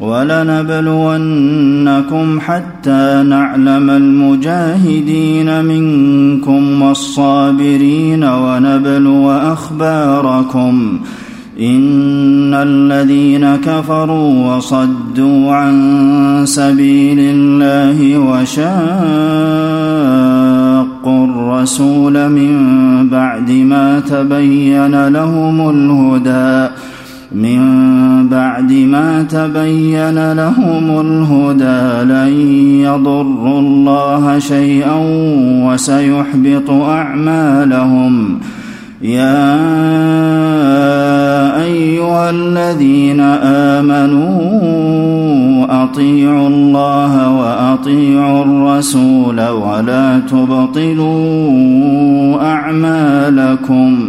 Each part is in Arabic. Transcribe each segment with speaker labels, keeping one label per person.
Speaker 1: ولنبلونكم حتى نعلم المجاهدين منكم والصابرين ونبلو أخباركم. إن الذين كفروا وصدوا عن سبيل الله وشاقوا الرسول من بعد ما تبين لهم الهدى من بعد ما تبين لهم الهدى لن يضروا الله شيئا وسيحبط أعمالهم. يا أيها الذين آمنوا أطيعوا الله وأطيعوا الرسول ولا تبطلوا أعمالكم.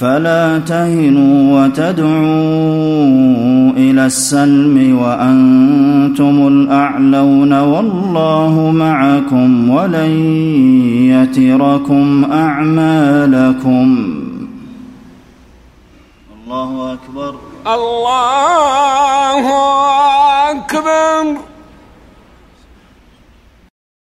Speaker 1: فلا تهنوا وتدعوا إلى السلم وأنتم الأعلون والله معكم ولن يتركم أعمالكم. الله أكبر.
Speaker 2: الله